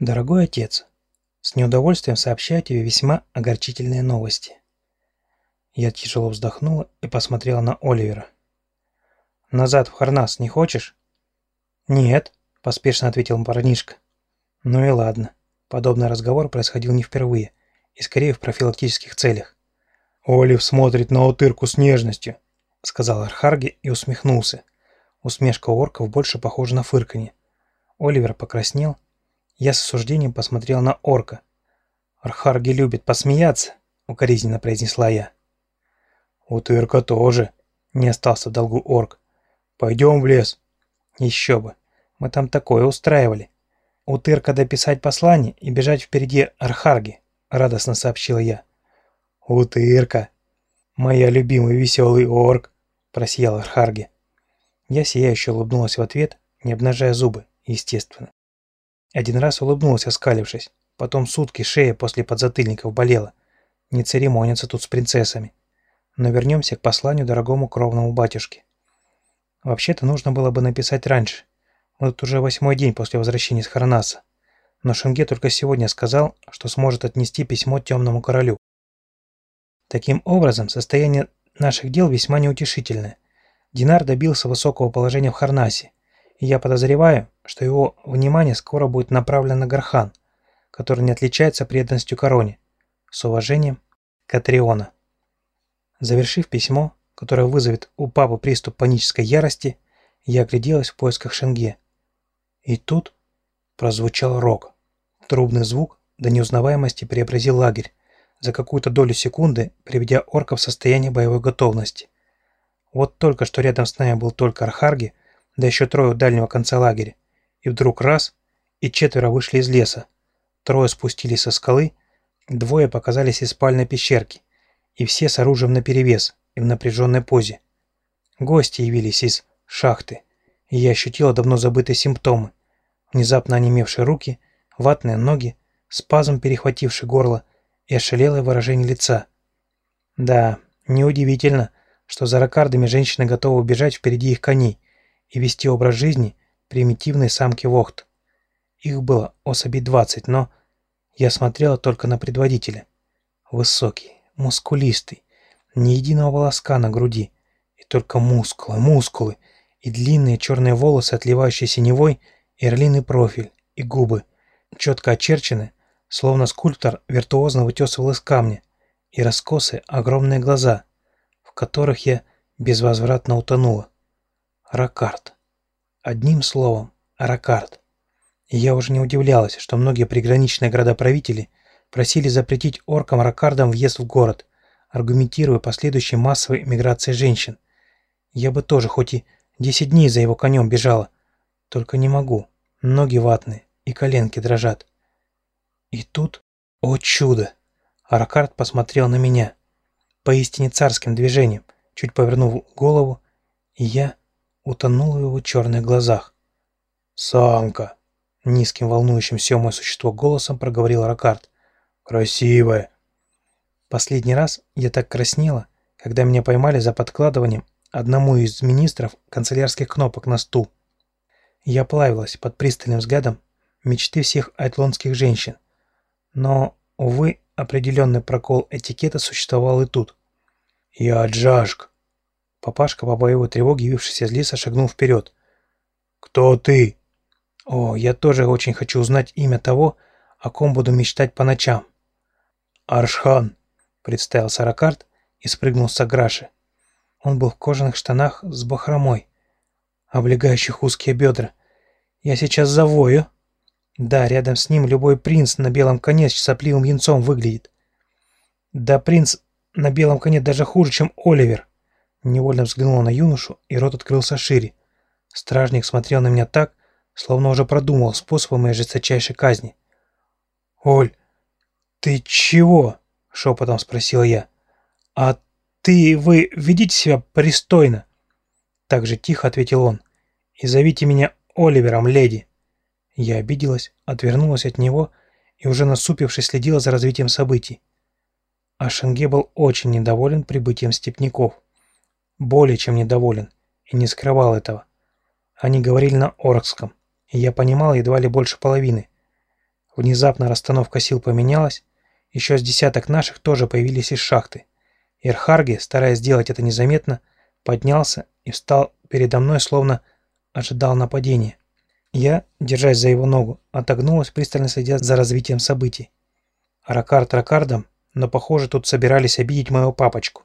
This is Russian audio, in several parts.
Дорогой отец, с неудовольствием сообщаю тебе весьма огорчительные новости. Я тяжело вздохнула и посмотрела на Оливера. «Назад в Харнас не хочешь?» «Нет», – поспешно ответил парнишка. «Ну и ладно. Подобный разговор происходил не впервые, и скорее в профилактических целях. «Олив смотрит на утырку с нежностью», – сказал Архарги и усмехнулся. Усмешка орков больше похожа на фырканье. Оливер покраснел я с осуждением посмотрел на орка. «Архарги любит посмеяться», — укоризненно произнесла я. «Утырка тоже», — не остался в долгу орк. «Пойдем в лес». «Еще бы. Мы там такое устраивали. Утырка дописать послание и бежать впереди Архарги», — радостно сообщила я. «Утырка! Моя любимый веселый орк!» — просиял Архарги. Я сияюще улыбнулась в ответ, не обнажая зубы, естественно. Один раз улыбнулся, оскалившись. Потом сутки шея после подзатыльников болела. Не церемонятся тут с принцессами. Но вернемся к посланию дорогому кровному батюшке. Вообще-то нужно было бы написать раньше. Мы тут уже восьмой день после возвращения с Харанаса. Но Шенге только сегодня сказал, что сможет отнести письмо темному королю. Таким образом, состояние наших дел весьма неутешительное. Динар добился высокого положения в Харнасе, я подозреваю, что его внимание скоро будет направлено на Гархан, который не отличается преданностью короне. С уважением, Катриона. Завершив письмо, которое вызовет у папы приступ панической ярости, я огляделась в поисках Шенге. И тут прозвучал рок. Трубный звук до неузнаваемости преобразил лагерь, за какую-то долю секунды приведя орка в состояние боевой готовности. Вот только что рядом с нами был только Архарги, да еще трое у дальнего конца лагеря. И вдруг раз, и четверо вышли из леса. Трое спустились со скалы, двое показались из спальной пещерки, и все с оружием наперевес и в напряженной позе. Гости явились из шахты, и я ощутила давно забытые симптомы. Внезапно онемевшие руки, ватные ноги, спазм, перехвативший горло, и ошалелое выражение лица. Да, неудивительно, что за ракардами женщины готовы убежать впереди их коней, и вести образ жизни примитивной самки Вохт. Их было особей 20, но я смотрела только на предводителя. Высокий, мускулистый, ни единого волоска на груди, и только мускулы, мускулы, и длинные черные волосы, отливающие синевой, и орлиный профиль, и губы, четко очерчены, словно скульптор виртуозно вытесывал из камня, и раскосы огромные глаза, в которых я безвозвратно утонула. Ракард. Одним словом, Ракард. И я уже не удивлялась, что многие приграничные градоправители просили запретить оркам-ракардам въезд в город, аргументируя последующей массовой миграцией женщин. Я бы тоже хоть и 10 дней за его конем бежала. Только не могу. Ноги ватные и коленки дрожат. И тут, о чудо! Аракард посмотрел на меня. Поистине царским движением, чуть повернув голову, и я утонула в его черных глазах. «Самка!» — низким волнующим все мое существо голосом проговорил Ракард. «Красивая!» Последний раз я так краснела, когда меня поймали за подкладыванием одному из министров канцелярских кнопок на стул. Я плавилась под пристальным взглядом мечты всех айтлонских женщин. Но, увы, определенный прокол этикета существовал и тут. «Я Джашк», Папашка по боевой тревоге, явившийся из леса, шагнул вперед. «Кто ты?» «О, я тоже очень хочу узнать имя того, о ком буду мечтать по ночам». «Аршхан», — представился Ракарт и спрыгнул с Аграши. Он был в кожаных штанах с бахромой, облегающих узкие бедра. «Я сейчас завою». Да, рядом с ним любой принц на белом коне с сопливым янцом выглядит. Да принц на белом коне даже хуже, чем Оливер. Невольно взглянула на юношу, и рот открылся шире. Стражник смотрел на меня так, словно уже продумал способы моей жесточайшей казни. «Оль, ты чего?» — шепотом спросил я. «А ты, вы ведите себя пристойно?» Так же тихо ответил он. «И зовите меня Оливером, леди». Я обиделась, отвернулась от него и уже насупившись следила за развитием событий. А Шенге был очень недоволен прибытием степняков более чем недоволен, и не скрывал этого. Они говорили на оркском, и я понимал едва ли больше половины. Внезапно расстановка сил поменялась, еще с десяток наших тоже появились из шахты. Ирхарги, стараясь сделать это незаметно, поднялся и встал передо мной, словно ожидал нападения. Я, держась за его ногу, отогнулась, пристально следя за развитием событий. Ракард ракардом, но, похоже, тут собирались обидеть моего папочку.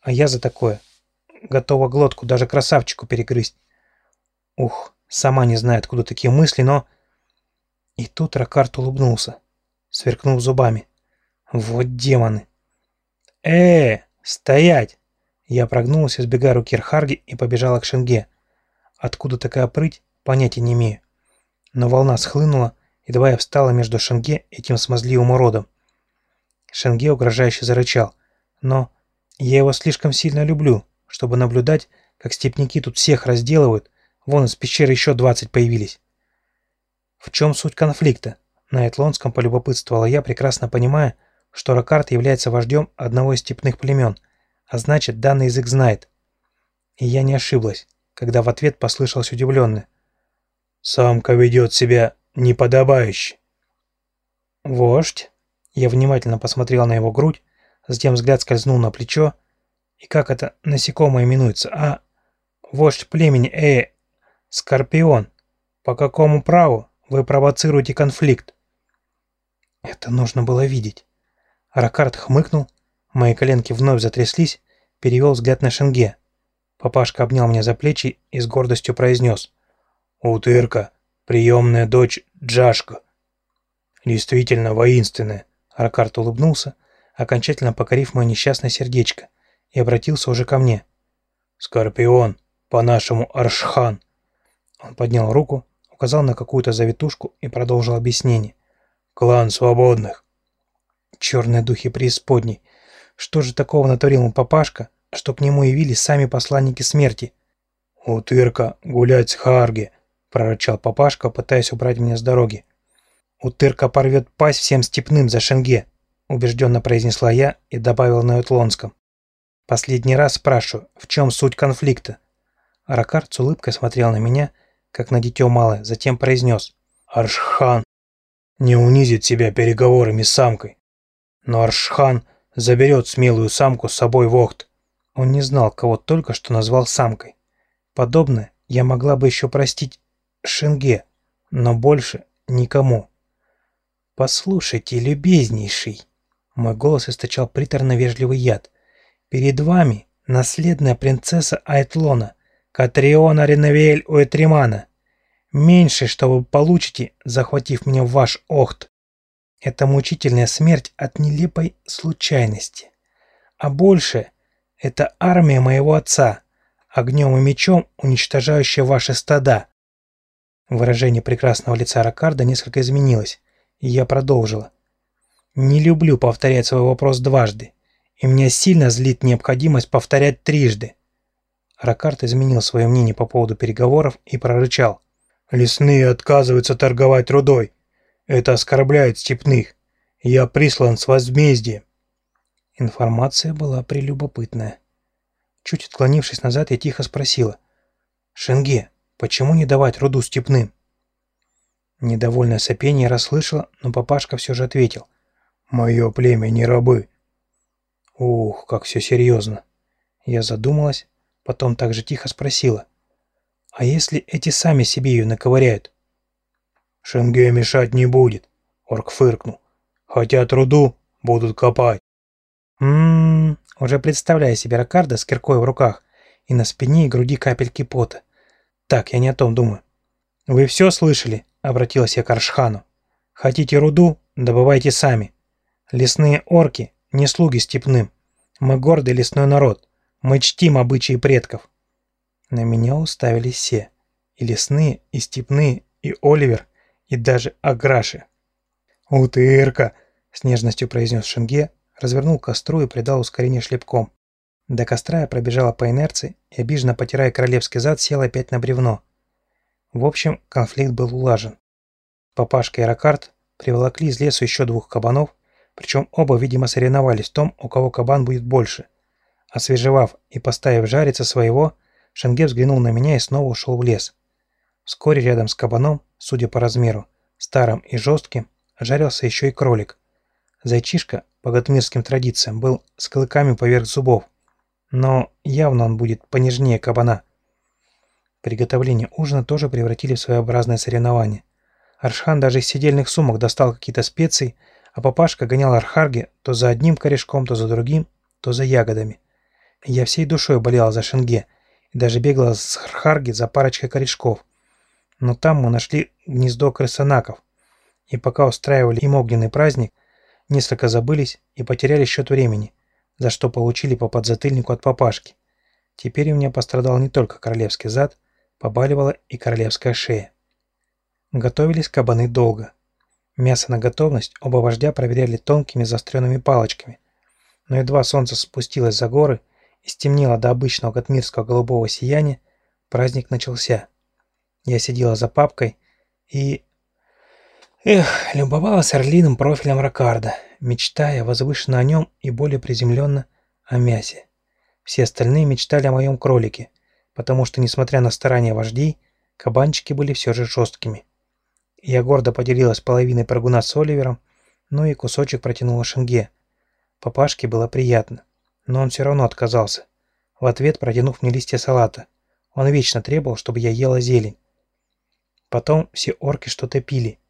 А я за такое готова глотку даже красавчику перегрызть. Ух, сама не знаю, откуда такие мысли, но... И тут Ракард улыбнулся, сверкнув зубами. Вот демоны. э Стоять!» Я прогнулась, избегая руки Рхарги и побежала к Шенге. Откуда такая прыть, понятия не имею. Но волна схлынула, едва я встала между Шенге и этим смазливым уродом. Шенге угрожающе зарычал, но я его слишком сильно люблю, чтобы наблюдать, как степняки тут всех разделывают, вон из пещеры еще двадцать появились. В чем суть конфликта? На Этлонском полюбопытствовала я, прекрасно понимая, что Ракарт является вождем одного из степных племен, а значит, данный язык знает. И я не ошиблась, когда в ответ послышалось удивленное. «Самка ведет себя неподобающе». «Вождь?» Я внимательно посмотрел на его грудь, затем взгляд скользнул на плечо, и как это насекомое именуется? А, вождь племени, э, Скорпион. По какому праву вы провоцируете конфликт? Это нужно было видеть. Ракард хмыкнул, мои коленки вновь затряслись, перевел взгляд на Шенге. Папашка обнял меня за плечи и с гордостью произнес. «Утырка, приемная дочь Джашка». «Действительно воинственная», — Ракард улыбнулся, окончательно покорив мое несчастное сердечко и обратился уже ко мне. «Скорпион, по-нашему Аршхан!» Он поднял руку, указал на какую-то завитушку и продолжил объяснение. «Клан свободных!» Черные духи преисподней! Что же такого натворил ему папашка, что к нему явились сами посланники смерти? «Утырка, гулять с Харги!» — прорычал папашка, пытаясь убрать меня с дороги. «Утырка порвет пасть всем степным за Шенге!» — убежденно произнесла я и добавила на Ютлонском. Последний раз спрашиваю, в чем суть конфликта?» Аракард с улыбкой смотрел на меня, как на дитё малое, затем произнес. «Аршхан не унизит себя переговорами с самкой, но Аршхан заберет смелую самку с собой в Охт». Он не знал, кого только что назвал самкой. Подобное я могла бы еще простить Шенге, но больше никому. «Послушайте, любезнейший!» Мой голос источал приторно-вежливый яд. Перед вами наследная принцесса Айтлона, Катриона Ренавиэль Уэтримана. Меньше, что вы получите, захватив меня ваш Охт. Это мучительная смерть от нелепой случайности. А больше – это армия моего отца, огнем и мечом уничтожающая ваши стада. Выражение прекрасного лица Ракарда несколько изменилось, и я продолжила. Не люблю повторять свой вопрос дважды и меня сильно злит необходимость повторять трижды. Ракарт изменил свое мнение по поводу переговоров и прорычал. «Лесные отказываются торговать рудой. Это оскорбляет степных. Я прислан с возмездием». Информация была прелюбопытная. Чуть отклонившись назад, я тихо спросила. «Шенге, почему не давать руду степным?» Недовольное сопение расслышала, но папашка все же ответил. «Мое племя не рабы. Ух, как все серьезно. Я задумалась, потом так же тихо спросила. А если эти сами себе ее наковыряют? Шенге мешать не будет, орк фыркнул. Хотя труду будут копать. Ммм, уже представляю себе Ракарда с киркой в руках и на спине и груди капельки пота. Так, я не о том думаю. Вы все слышали? Обратилась я к Аршхану. Хотите руду? Добывайте сами. Лесные орки не слуги степным. Мы гордый лесной народ. Мы чтим обычаи предков. На меня уставились все. И лесные, и степные, и Оливер, и даже Аграши. «Утырка!» — с нежностью произнес Шенге, развернул костру и придал ускорение шлепком. До костра я пробежала по инерции и, обиженно потирая королевский зад, села опять на бревно. В общем, конфликт был улажен. Папашка и Ракарт приволокли из лесу еще двух кабанов, причем оба, видимо, соревновались в том, у кого кабан будет больше. Освежевав и поставив жариться своего, Шенге взглянул на меня и снова ушел в лес. Вскоре рядом с кабаном, судя по размеру, старым и жестким, жарился еще и кролик. Зайчишка, по гатмирским традициям, был с клыками поверх зубов, но явно он будет понежнее кабана. Приготовление ужина тоже превратили в своеобразное соревнование. Аршхан даже из сидельных сумок достал какие-то специи, а папашка гонял архарги то за одним корешком, то за другим, то за ягодами. Я всей душой болел за Шенге и даже бегал с архарги за парочкой корешков. Но там мы нашли гнездо крысонаков, и пока устраивали им огненный праздник, несколько забылись и потеряли счет времени, за что получили по подзатыльнику от папашки. Теперь у меня пострадал не только королевский зад, побаливала и королевская шея. Готовились кабаны долго. Мясо на готовность оба вождя проверяли тонкими заостренными палочками. Но едва солнце спустилось за горы и стемнело до обычного гатмирского голубого сияния, праздник начался. Я сидела за папкой и Эх, любовалась орлиным профилем Ракарда, мечтая возвышенно о нем и более приземленно о мясе. Все остальные мечтали о моем кролике, потому что, несмотря на старания вождей, кабанчики были все же жесткими. Я гордо поделилась половиной прогуна с Оливером, ну и кусочек протянула Шенге. Папашке было приятно, но он все равно отказался, в ответ протянув мне листья салата. Он вечно требовал, чтобы я ела зелень. Потом все орки что-то пили –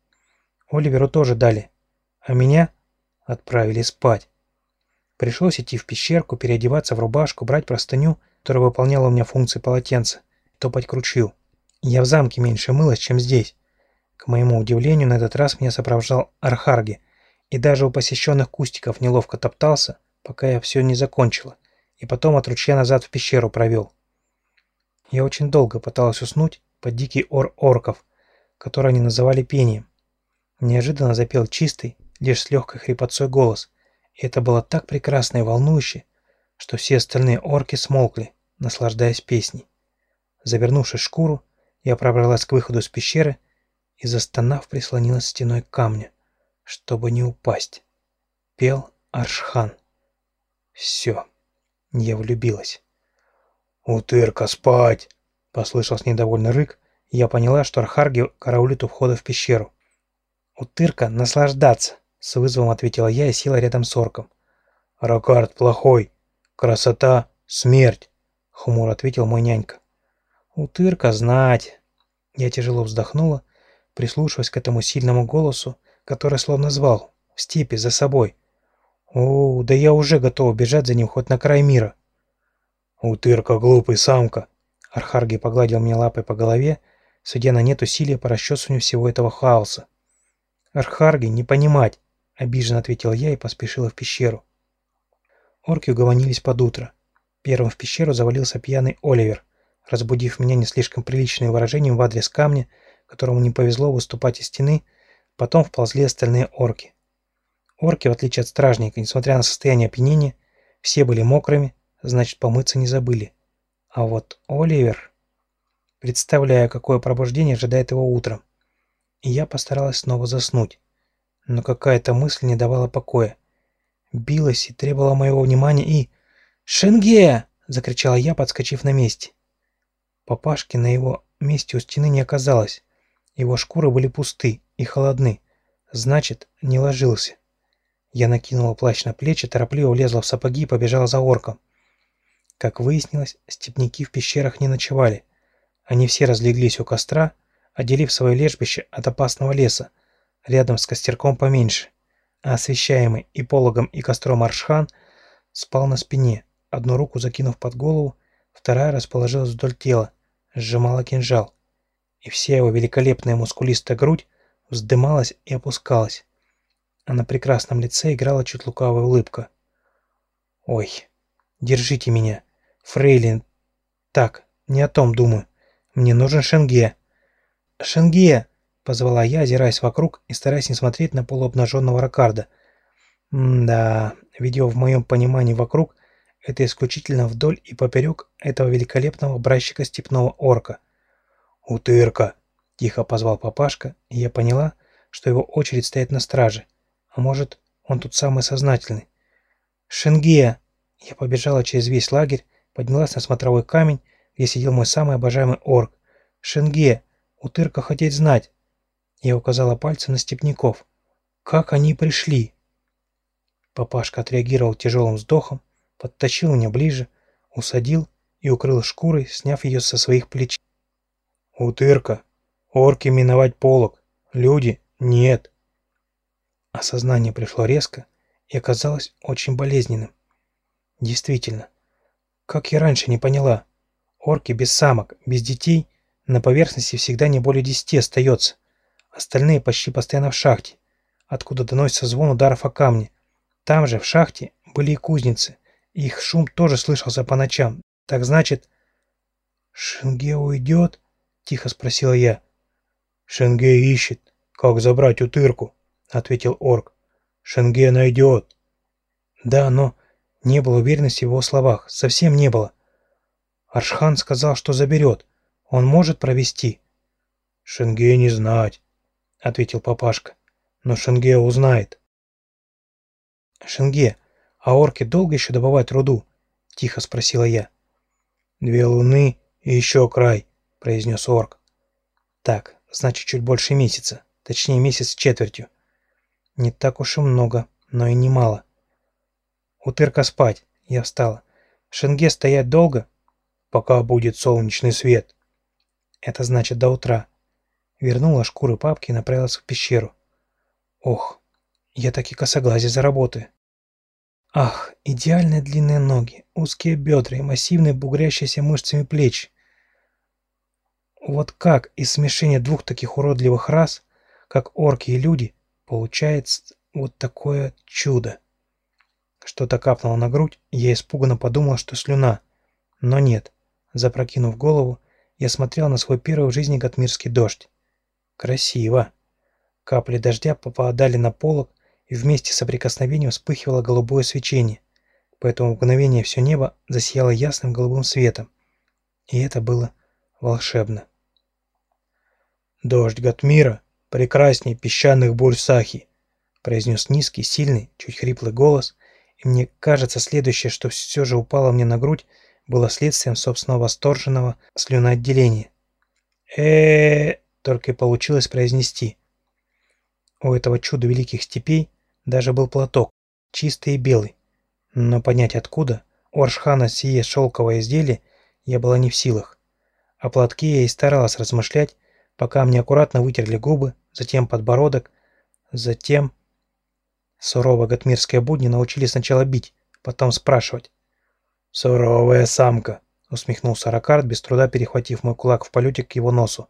Оливеру тоже дали, а меня отправили спать. Пришлось идти в пещерку, переодеваться в рубашку, брать простыню, которая выполняла у меня функции полотенца, топать к ручью. Я в замке меньше мылась, чем здесь. К моему удивлению, на этот раз меня сопровождал Архарги, и даже у посещенных кустиков неловко топтался, пока я все не закончила, и потом от ручья назад в пещеру провел. Я очень долго пыталась уснуть под дикий ор орков, который они называли пением. Неожиданно запел чистый, лишь с легкой хрипотцой голос, и это было так прекрасно и волнующе, что все остальные орки смолкли, наслаждаясь песней. Завернувшись в шкуру, я пробралась к выходу из пещеры и, застонав, прислонилась стеной к камню, чтобы не упасть. Пел Аршхан. Все, я влюбилась. «Утырка, спать!» — послышался недовольный рык, я поняла, что Архарги караулит у входа в пещеру. «Утырка, наслаждаться!» — с вызовом ответила я и села рядом с орком. «Рокард плохой. Красота — смерть!» — хмуро ответил мой нянька. «Утырка знать!» Я тяжело вздохнула, прислушиваясь к этому сильному голосу, который словно звал, в степи, за собой. «О, да я уже готова бежать за ним хоть на край мира!» «Утырка, глупый самка!» Архарги погладил мне лапой по голове, судя на нет усилия по расчесыванию всего этого хаоса. «Архарги, не понимать!» — обиженно ответил я и поспешила в пещеру. Орки угомонились под утро. Первым в пещеру завалился пьяный Оливер, разбудив меня не слишком приличным выражением в адрес камня, которому не повезло выступать из стены, потом вползли остальные орки. Орки, в отличие от стражника, несмотря на состояние опьянения, все были мокрыми, значит, помыться не забыли. А вот Оливер... Представляю, какое пробуждение ожидает его утром и я постаралась снова заснуть. Но какая-то мысль не давала покоя. Билась и требовала моего внимания и... «Шенге!» — закричала я, подскочив на месте. Папашки на его месте у стены не оказалось. Его шкуры были пусты и холодны. Значит, не ложился. Я накинула плащ на плечи, торопливо влезла в сапоги и побежала за орком. Как выяснилось, степняки в пещерах не ночевали. Они все разлеглись у костра, отделив свое лежбище от опасного леса, рядом с костерком поменьше, а освещаемый и пологом, и костром Аршхан спал на спине, одну руку закинув под голову, вторая расположилась вдоль тела, сжимала кинжал, и вся его великолепная мускулистая грудь вздымалась и опускалась, а на прекрасном лице играла чуть лукавая улыбка. «Ой, держите меня, фрейлин. Так, не о том думаю. Мне нужен Шенге». «Шенге!» — позвала я, озираясь вокруг и стараясь не смотреть на полуобнаженного Ракарда. «Да, видео в моем понимании вокруг — это исключительно вдоль и поперек этого великолепного образчика степного орка». «Утырка!» — тихо позвал папашка, и я поняла, что его очередь стоит на страже. А может, он тут самый сознательный. «Шенге!» Я побежала через весь лагерь, поднялась на смотровой камень, где сидел мой самый обожаемый орк. «Шенге!» Утырка хотеть знать. Я указала пальцем на степняков. Как они пришли?» Папашка отреагировал тяжелым вздохом, подтащил меня ближе, усадил и укрыл шкурой, сняв ее со своих плеч. «Утырка! Орки миновать полог! Люди! Нет!» Осознание пришло резко и оказалось очень болезненным. Действительно, как я раньше не поняла, орки без самок, без детей на поверхности всегда не более десяти остается. Остальные почти постоянно в шахте, откуда доносится звон ударов о камни. Там же, в шахте, были и кузницы, их шум тоже слышался по ночам. Так значит... «Шенге уйдет?» — тихо спросила я. «Шенге ищет, как забрать утырку», — ответил орк. «Шенге найдет». Да, но не было уверенности в его словах, совсем не было. Аршхан сказал, что заберет. Он может провести. «Шенге не знать», — ответил папашка. «Но Шенге узнает». «Шенге, а орки долго еще добывать руду?» — тихо спросила я. «Две луны и еще край», — произнес орк. «Так, значит, чуть больше месяца, точнее месяц с четвертью. Не так уж и много, но и немало. Утырка спать. Я встала. Шенге стоять долго? Пока будет солнечный свет. Это значит до утра. Вернула шкуры папки и направилась в пещеру. Ох, я так и косоглазие заработаю. Ах, идеальные длинные ноги, узкие бедра и массивные бугрящиеся мышцами плечи. Вот как из смешения двух таких уродливых рас, как орки и люди, получается вот такое чудо. Что-то капнуло на грудь, я испуганно подумал, что слюна. Но нет. Запрокинув голову, я смотрел на свой первый в жизни гатмирский дождь. Красиво. Капли дождя попадали на полок, и вместе с соприкосновением вспыхивало голубое свечение. Поэтому мгновение все небо засияло ясным голубым светом. И это было волшебно. «Дождь Гатмира прекрасней песчаных бурь Сахи», произнес низкий, сильный, чуть хриплый голос, и мне кажется, следующее, что все же упало мне на грудь, было следствием собственного восторженного слюноотделения. э только и получилось произнести. У этого чуда великих степей даже был платок, чистый и белый. Но понять откуда у Аршхана сие шелковое изделие я была не в силах. О платке я и старалась размышлять, пока мне аккуратно вытерли губы, затем подбородок, затем... Суровые гатмирские будни научили сначала бить, потом спрашивать. «Суровая самка», — усмехнулся Ракард, без труда перехватив мой кулак в полете к его носу.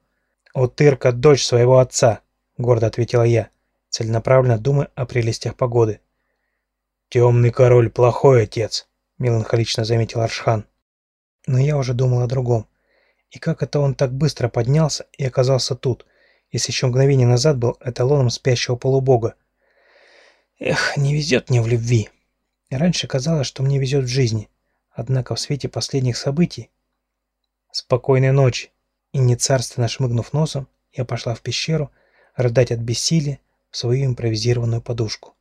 «Утырка — дочь своего отца», — гордо ответила я, целенаправленно думая о прелестях погоды. «Темный король — плохой отец», — меланхолично заметил Аршхан. Но я уже думал о другом. И как это он так быстро поднялся и оказался тут, если еще мгновение назад был эталоном спящего полубога, Эх, не везет мне в любви. Раньше казалось, что мне везет в жизни. Однако в свете последних событий... Спокойной ночи. И не царственно шмыгнув носом, я пошла в пещеру рыдать от бессилия в свою импровизированную подушку.